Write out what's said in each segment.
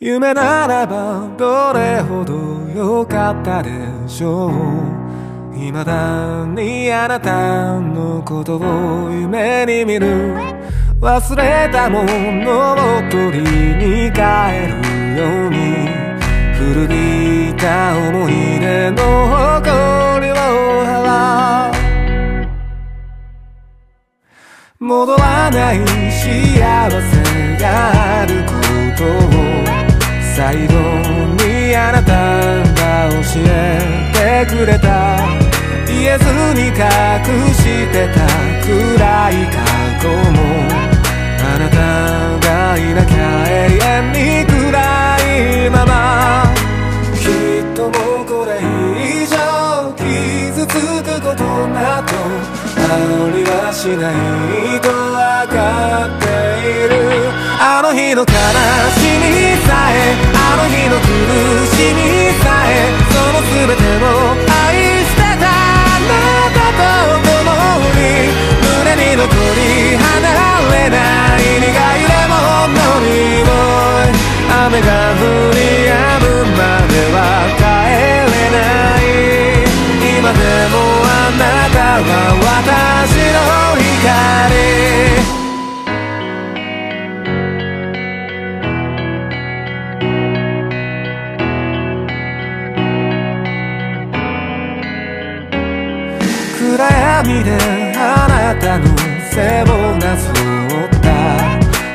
夢ならばどれほど良かったでしょう未だにあなたのことを夢に見る忘れたものを取りに帰るように古びた思い出の誇りを払う戻らない幸せがあることを最後にあなたが教えてくれた言えずに隠してた暗い過去もあなたがいなきゃ永遠に暗いままきっともうこれ以上傷つくことなどありはしないとわかっているあの日の悲しみさえあの日の苦しみさえその全てを愛してたあなたと共に胸に残り離れない苦いレモンの匂い。雨が降る暗闇であなたの背をなぞった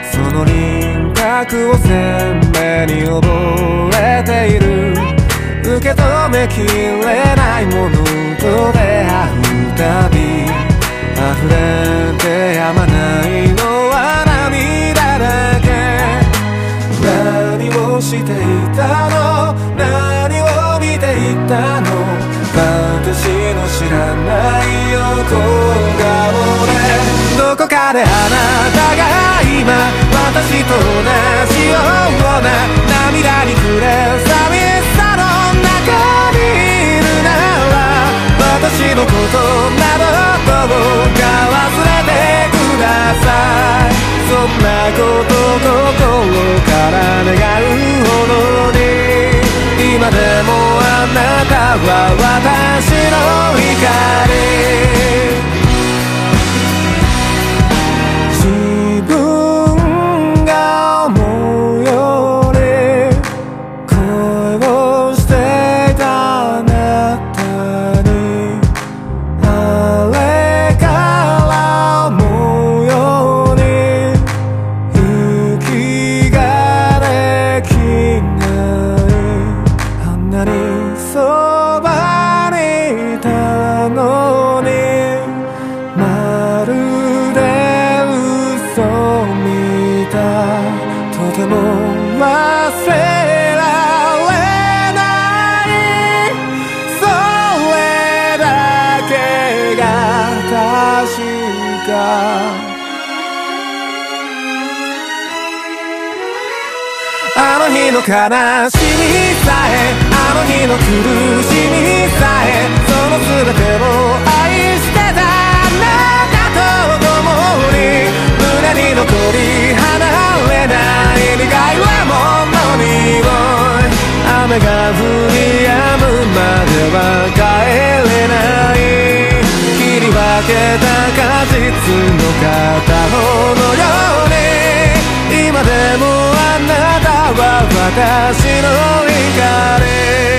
その輪郭を鮮明に覚えている受け止めきれないものと出会うたび溢れてやまないのは涙だけ。何をしていたの？何を見ていたの？私の知らない顔でどこかであなたが今私と同じような涙に暮れ寂しさの中にいるなら私のことなどどうか忘れてくださいそんなこと心から願うほどに今でもあなたは私のあの日の悲しみさえ方のように今でもあなたは私の光